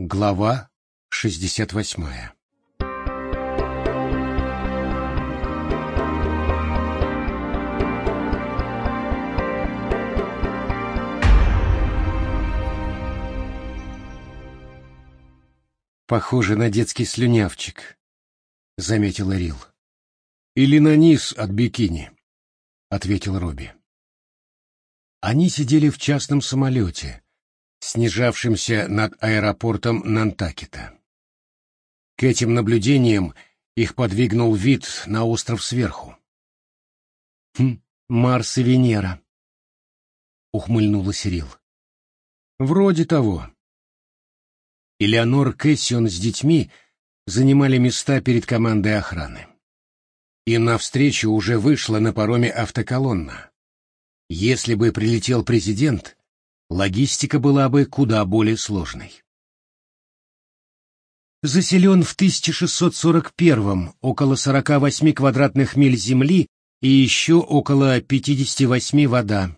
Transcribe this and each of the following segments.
Глава 68 Похоже на детский слюнявчик, заметила Рил. Или на низ от бикини, ответил Робби. Они сидели в частном самолете, снижавшемся над аэропортом Нантакета. К этим наблюдениям их подвигнул вид на остров сверху. «Хм, Марс и Венера», — ухмыльнула Сирил. «Вроде того», Элеонор Кэссион с детьми занимали места перед командой охраны. И навстречу уже вышла на пароме автоколонна. Если бы прилетел президент, логистика была бы куда более сложной. Заселен в 1641-м около 48 квадратных миль земли и еще около 58 вода.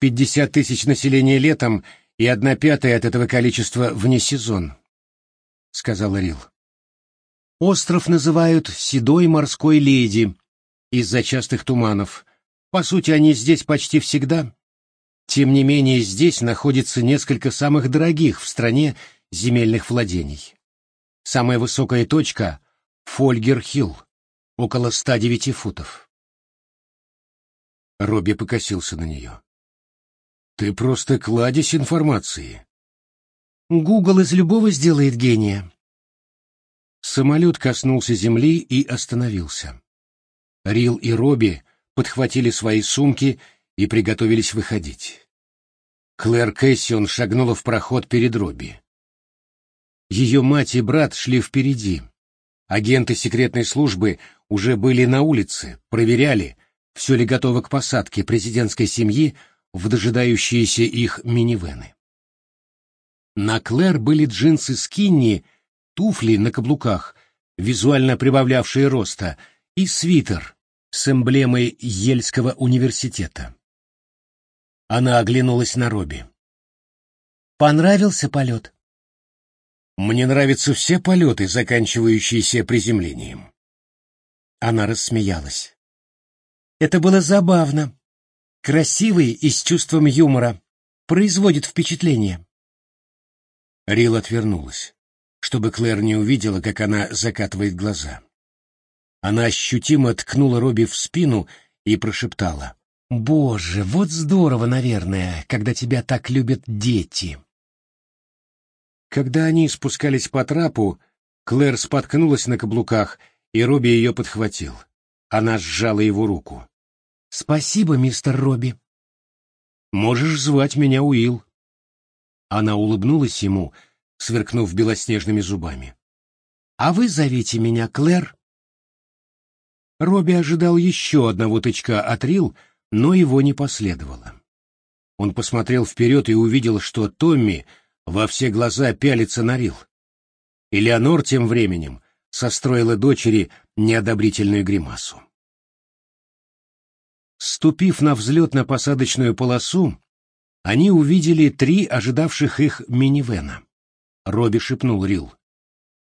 50 тысяч населения летом — и одна пятая от этого количества вне сезон, — сказала Рил. Остров называют «Седой морской леди» из-за частых туманов. По сути, они здесь почти всегда. Тем не менее, здесь находится несколько самых дорогих в стране земельных владений. Самая высокая точка — Фольгер-Хилл, около 109 футов. Робби покосился на нее. Ты просто кладезь информации. Гугл из любого сделает гения. Самолет коснулся земли и остановился. Рил и Робби подхватили свои сумки и приготовились выходить. Клэр Кэссион шагнула в проход перед Робби. Ее мать и брат шли впереди. Агенты секретной службы уже были на улице, проверяли, все ли готово к посадке президентской семьи в дожидающиеся их минивены. На Клэр были джинсы скинни, туфли на каблуках, визуально прибавлявшие роста, и свитер с эмблемой Ельского университета. Она оглянулась на Робби. «Понравился полет?» «Мне нравятся все полеты, заканчивающиеся приземлением». Она рассмеялась. «Это было забавно», красивый и с чувством юмора, производит впечатление. Рил отвернулась, чтобы Клэр не увидела, как она закатывает глаза. Она ощутимо ткнула Робби в спину и прошептала. «Боже, вот здорово, наверное, когда тебя так любят дети!» Когда они спускались по трапу, Клэр споткнулась на каблуках, и Робби ее подхватил. Она сжала его руку. «Спасибо, мистер Робби». «Можешь звать меня Уилл». Она улыбнулась ему, сверкнув белоснежными зубами. «А вы зовите меня Клэр?» Робби ожидал еще одного тычка от Рил, но его не последовало. Он посмотрел вперед и увидел, что Томми во все глаза пялится на Рил. Элеонор тем временем состроила дочери неодобрительную гримасу. Ступив на взлетно-посадочную полосу, они увидели три ожидавших их минивэна. Робби шепнул Рил.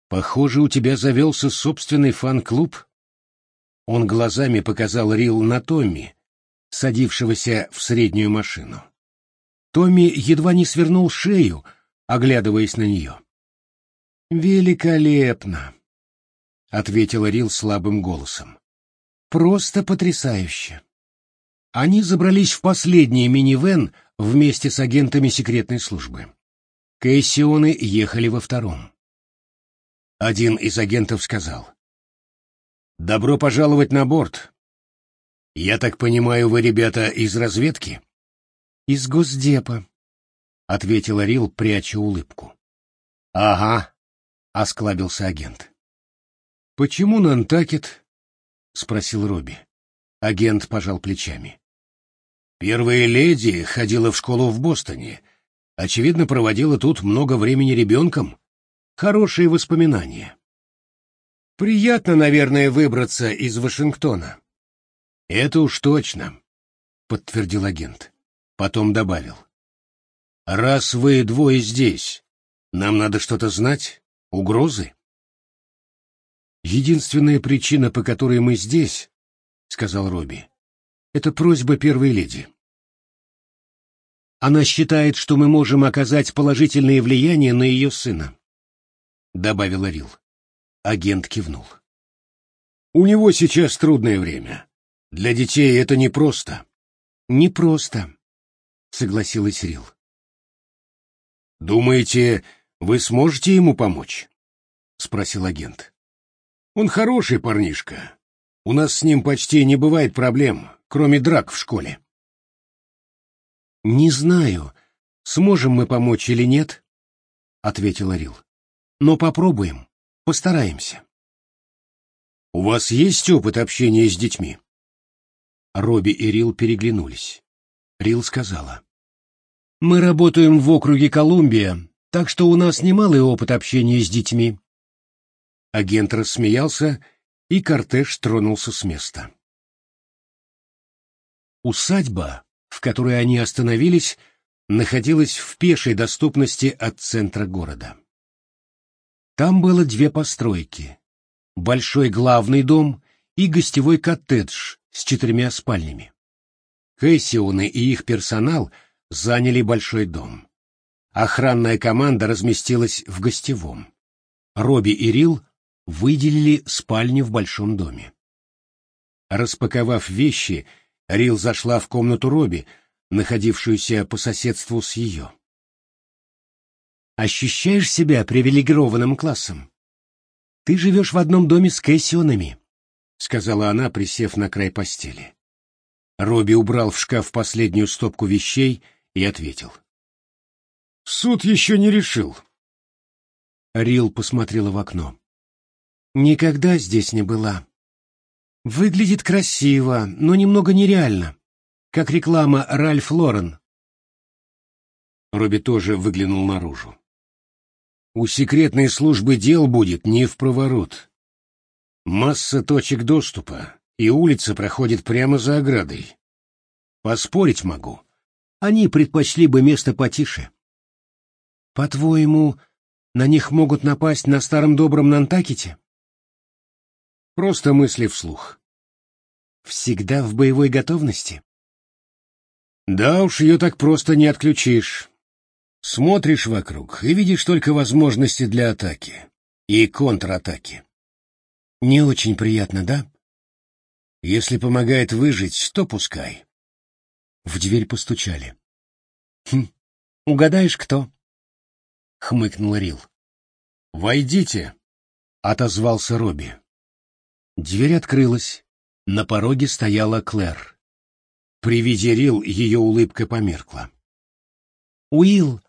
«Похоже, у тебя завелся собственный фан-клуб». Он глазами показал Рил на Томми, садившегося в среднюю машину. Томми едва не свернул шею, оглядываясь на нее. «Великолепно!» — ответила Рил слабым голосом. «Просто потрясающе!» Они забрались в последний минивэн вместе с агентами секретной службы. Кэссионы ехали во втором. Один из агентов сказал. «Добро пожаловать на борт. Я так понимаю, вы, ребята, из разведки?» «Из Госдепа», — ответила Рил, пряча улыбку. «Ага», — осклабился агент. «Почему Нантакет?» — спросил Робби. Агент пожал плечами. Первая леди ходила в школу в Бостоне. Очевидно, проводила тут много времени ребенком. Хорошие воспоминания. Приятно, наверное, выбраться из Вашингтона. Это уж точно, подтвердил агент. Потом добавил. Раз вы двое здесь, Нам надо что-то знать? Угрозы? Единственная причина, по которой мы здесь, — сказал Робби, — это просьба первой леди. Она считает, что мы можем оказать положительное влияние на ее сына, — добавил Рил. Агент кивнул. У него сейчас трудное время. Для детей это непросто. Непросто, согласилась Рил. Думаете, вы сможете ему помочь? спросил агент. Он хороший парнишка. У нас с ним почти не бывает проблем, кроме драк в школе. Не знаю, сможем мы помочь или нет, ответила Рил. Но попробуем, постараемся. У вас есть опыт общения с детьми? Робби и Рил переглянулись. Рил сказала. Мы работаем в округе Колумбия, так что у нас немалый опыт общения с детьми. Агент рассмеялся, и кортеж тронулся с места. Усадьба, в которой они остановились, находилась в пешей доступности от центра города. Там было две постройки — большой главный дом и гостевой коттедж с четырьмя спальнями. Кэссионы и их персонал заняли большой дом. Охранная команда разместилась в гостевом. Робби и Рил выделили спальни в большом доме. Распаковав вещи, Рил зашла в комнату Робби, находившуюся по соседству с ее. «Ощущаешь себя привилегированным классом? Ты живешь в одном доме с Кэссионами», — сказала она, присев на край постели. Робби убрал в шкаф последнюю стопку вещей и ответил. «Суд еще не решил». Рил посмотрела в окно. Никогда здесь не была. Выглядит красиво, но немного нереально, как реклама Ральф Лорен. Робби тоже выглянул наружу. У секретной службы дел будет не в проворот. Масса точек доступа, и улица проходит прямо за оградой. Поспорить могу. Они предпочли бы место потише. По-твоему, на них могут напасть на старом добром Нантакете? Просто мысли вслух. Всегда в боевой готовности? Да уж, ее так просто не отключишь. Смотришь вокруг и видишь только возможности для атаки и контратаки. Не очень приятно, да? Если помогает выжить, то пускай. В дверь постучали. Хм, угадаешь, кто? Хмыкнул Рил. Войдите, отозвался Робби. Дверь открылась. На пороге стояла Клэр. При виде Рил ее улыбка померкла. «Уилл,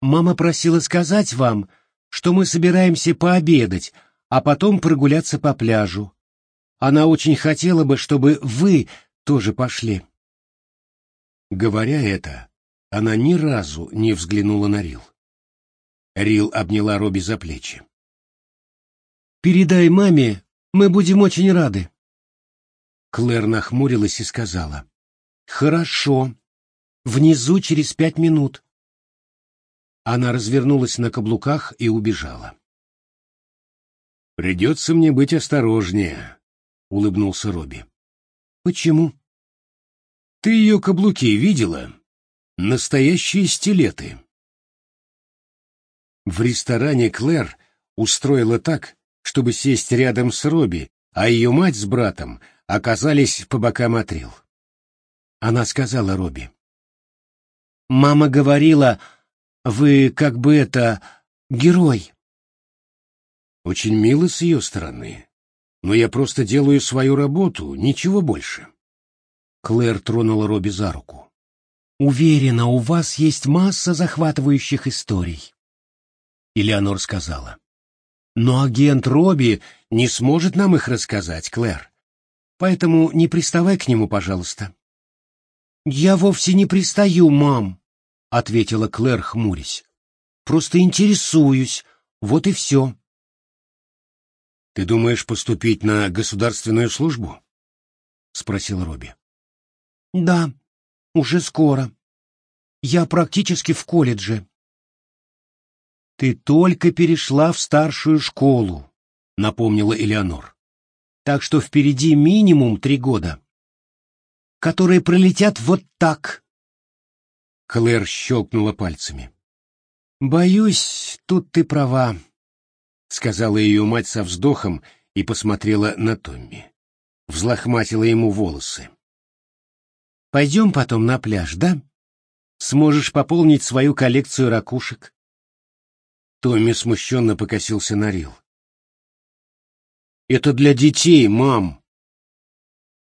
мама просила сказать вам, что мы собираемся пообедать, а потом прогуляться по пляжу. Она очень хотела бы, чтобы вы тоже пошли». Говоря это, она ни разу не взглянула на Рил. Рил обняла Робби за плечи. «Передай маме, мы будем очень рады. Клэр нахмурилась и сказала. Хорошо. Внизу через пять минут. Она развернулась на каблуках и убежала. «Придется мне быть осторожнее», — улыбнулся Робби. «Почему?» «Ты ее каблуки видела? Настоящие стилеты». В ресторане Клэр устроила так, чтобы сесть рядом с Робби, а ее мать с братом оказались по бокам от Рил. Она сказала Робби. «Мама говорила, вы как бы это... герой». Очень мило с ее стороны, но я просто делаю свою работу, ничего больше. Клэр тронула Робби за руку. «Уверена, у вас есть масса захватывающих историй», — Элеонор сказала. Но агент Робби не сможет нам их рассказать, Клэр. Поэтому не приставай к нему, пожалуйста. Я вовсе не пристаю, мам, ответила Клэр, хмурясь. Просто интересуюсь, вот и все. Ты думаешь поступить на государственную службу? спросил Робби. Да, уже скоро. Я практически в колледже. Ты только перешла в старшую школу, напомнила Элеонор. Так что впереди минимум три года, которые пролетят вот так. Клэр щелкнула пальцами. Боюсь, тут ты права, сказала ее мать со вздохом и посмотрела на Томми. Взлохматила ему волосы. Пойдем потом на пляж, да? Сможешь пополнить свою коллекцию ракушек. Томми смущенно покосился на Рил. «Это для детей, мам!»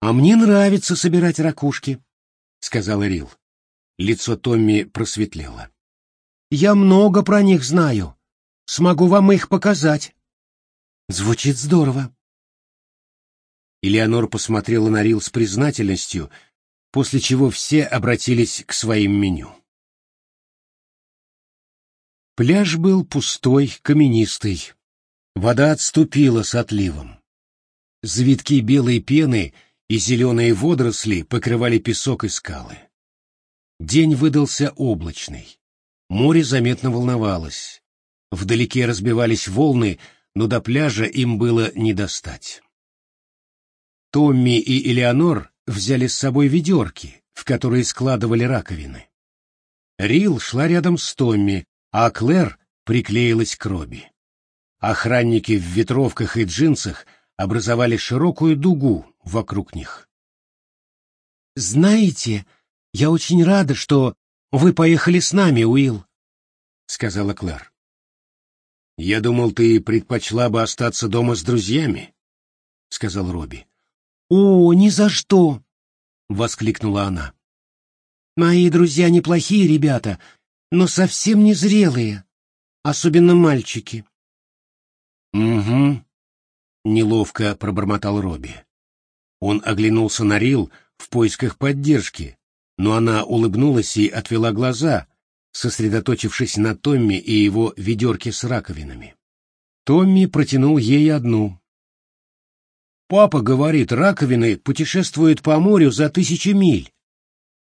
«А мне нравится собирать ракушки», — сказала Рил. Лицо Томми просветлело. «Я много про них знаю. Смогу вам их показать». «Звучит здорово». Элеонор посмотрела на Рил с признательностью, после чего все обратились к своим меню. Пляж был пустой, каменистый. Вода отступила с отливом. Завитки белой пены и зеленые водоросли покрывали песок и скалы. День выдался облачный. Море заметно волновалось. Вдалеке разбивались волны, но до пляжа им было не достать. Томми и Элеонор взяли с собой ведерки, в которые складывали раковины. Рил шла рядом с Томми, а Клэр приклеилась к Робби. Охранники в ветровках и джинсах образовали широкую дугу вокруг них. «Знаете, я очень рада, что вы поехали с нами, Уилл», — сказала Клэр. «Я думал, ты предпочла бы остаться дома с друзьями», — сказал Робби. «О, ни за что!» — воскликнула она. «Мои друзья неплохие ребята, но совсем не зрелые, особенно мальчики. Угу, неловко пробормотал Робби. Он оглянулся на Рил в поисках поддержки, но она улыбнулась и отвела глаза, сосредоточившись на Томми и его ведерке с раковинами. Томми протянул ей одну. «Папа говорит, раковины путешествуют по морю за тысячи миль.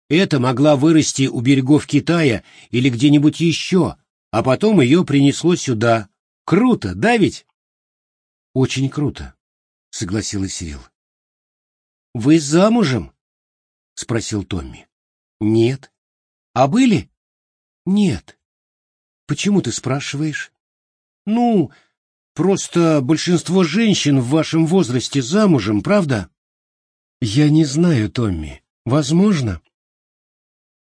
Это могла вырасти у берегов Китая или где-нибудь еще, а потом ее принесло сюда. Круто, да ведь? Очень круто, согласилась Сирил. Вы замужем? спросил Томми. Нет. А были? Нет. Почему ты спрашиваешь? Ну, просто большинство женщин в вашем возрасте замужем, правда? Я не знаю, Томми. Возможно.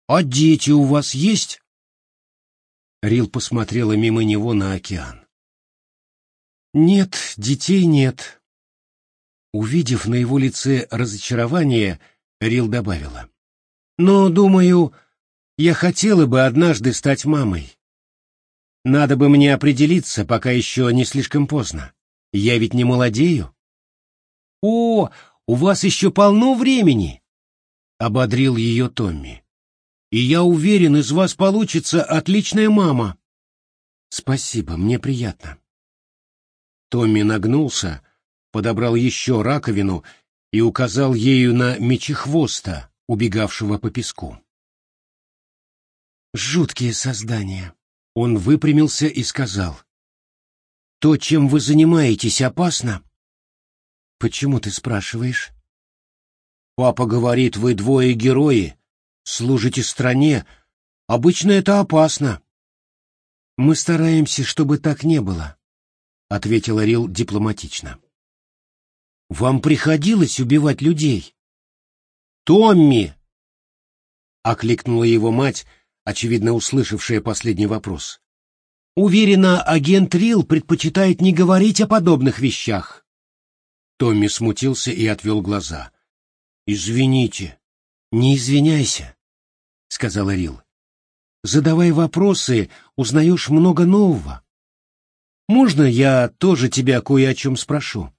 «А дети у вас есть?» Рил посмотрела мимо него на океан. «Нет, детей нет». Увидев на его лице разочарование, Рил добавила. «Но, думаю, я хотела бы однажды стать мамой. Надо бы мне определиться, пока еще не слишком поздно. Я ведь не молодею». «О, у вас еще полно времени!» — ободрил ее Томми и я уверен, из вас получится отличная мама. Спасибо, мне приятно. Томми нагнулся, подобрал еще раковину и указал ею на мечехвоста, убегавшего по песку. Жуткие создания. Он выпрямился и сказал. То, чем вы занимаетесь, опасно? Почему ты спрашиваешь? Папа говорит, вы двое герои, служите стране, обычно это опасно. Мы стараемся, чтобы так не было, ответила Рил дипломатично. Вам приходилось убивать людей? Томми! окликнула его мать, очевидно услышавшая последний вопрос. Уверена, агент Рил предпочитает не говорить о подобных вещах. Томми смутился и отвел глаза. Извините. Не извиняйся, сказала Рил. Задавай вопросы, узнаешь много нового. Можно я тоже тебя кое о чем спрошу?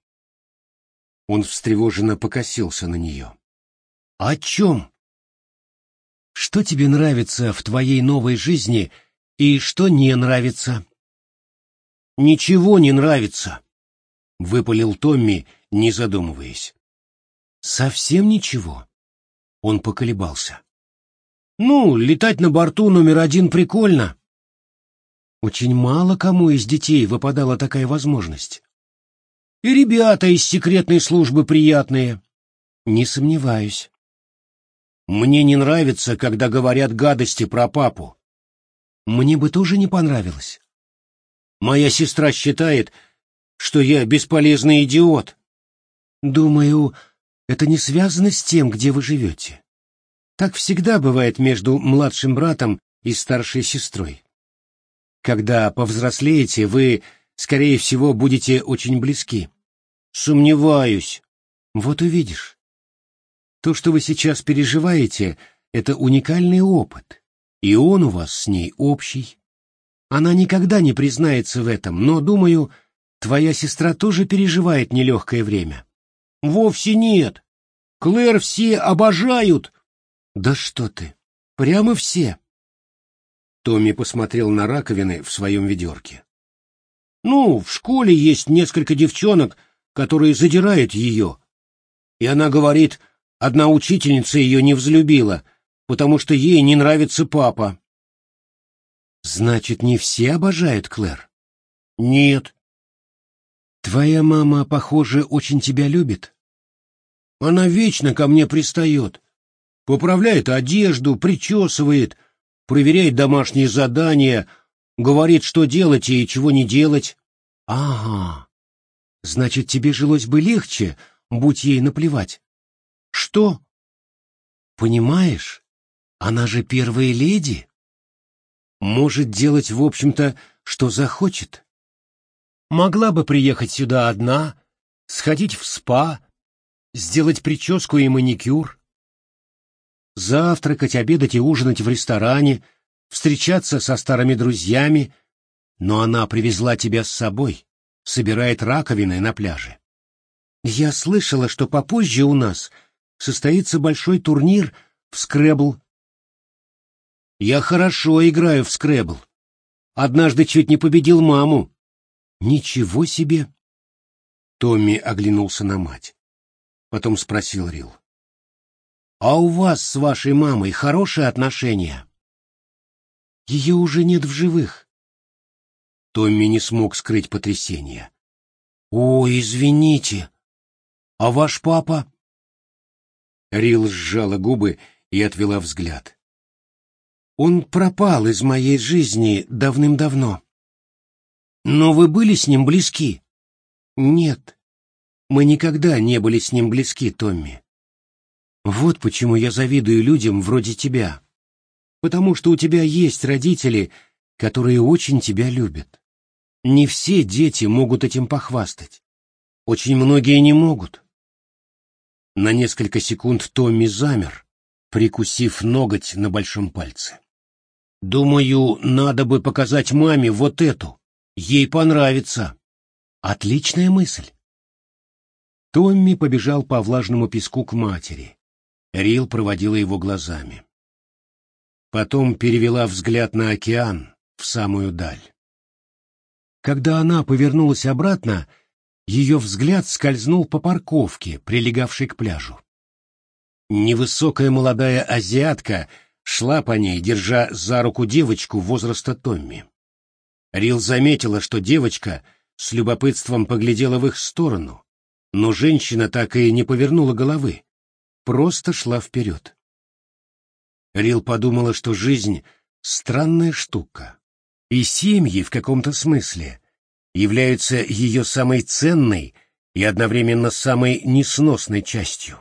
Он встревоженно покосился на нее. О чем? Что тебе нравится в твоей новой жизни и что не нравится? Ничего не нравится, выпалил Томми, не задумываясь. Совсем ничего. Он поколебался. «Ну, летать на борту номер один прикольно». Очень мало кому из детей выпадала такая возможность. И ребята из секретной службы приятные. Не сомневаюсь. Мне не нравится, когда говорят гадости про папу. Мне бы тоже не понравилось. Моя сестра считает, что я бесполезный идиот. Думаю, это не связано с тем, где вы живете. Так всегда бывает между младшим братом и старшей сестрой. Когда повзрослеете, вы, скорее всего, будете очень близки. Сомневаюсь. Вот увидишь. То, что вы сейчас переживаете, это уникальный опыт, и он у вас с ней общий. Она никогда не признается в этом, но, думаю, твоя сестра тоже переживает нелегкое время. Вовсе нет. Клэр все обожают. Да что ты, прямо все. Томми посмотрел на раковины в своем ведерке. Ну, в школе есть несколько девчонок, которые задирают ее. И она говорит, одна учительница ее не взлюбила, потому что ей не нравится папа. Значит, не все обожают Клэр? Нет. Твоя мама, похоже, очень тебя любит. Она вечно ко мне пристает. Поправляет одежду, причесывает, проверяет домашние задания, говорит, что делать и чего не делать. Ага. Значит, тебе жилось бы легче, будь ей наплевать. Что? Понимаешь, она же первая леди. Может делать, в общем-то, что захочет. Могла бы приехать сюда одна, сходить в спа, сделать прическу и маникюр завтракать, обедать и ужинать в ресторане, встречаться со старыми друзьями, но она привезла тебя с собой, собирает раковины на пляже. Я слышала, что попозже у нас состоится большой турнир в скребл. Я хорошо играю в скребл. Однажды чуть не победил маму. Ничего себе! Томми оглянулся на мать. Потом спросил Рил. А у вас с вашей мамой хорошие отношения? Ее уже нет в живых. Томми не смог скрыть потрясение. О, извините. А ваш папа? Рил сжала губы и отвела взгляд. Он пропал из моей жизни давным-давно. Но вы были с ним близки? Нет. Мы никогда не были с ним близки, Томми. Вот почему я завидую людям вроде тебя. Потому что у тебя есть родители, которые очень тебя любят. Не все дети могут этим похвастать. Очень многие не могут. На несколько секунд Томми замер, прикусив ноготь на большом пальце. Думаю, надо бы показать маме вот эту. Ей понравится. Отличная мысль. Томми побежал по влажному песку к матери. Рил проводила его глазами. Потом перевела взгляд на океан, в самую даль. Когда она повернулась обратно, ее взгляд скользнул по парковке, прилегавшей к пляжу. Невысокая молодая азиатка шла по ней, держа за руку девочку возраста Томми. Рил заметила, что девочка с любопытством поглядела в их сторону, но женщина так и не повернула головы, просто шла вперед. Рил подумала, что жизнь — странная штука, и семьи в каком-то смысле являются ее самой ценной и одновременно самой несносной частью.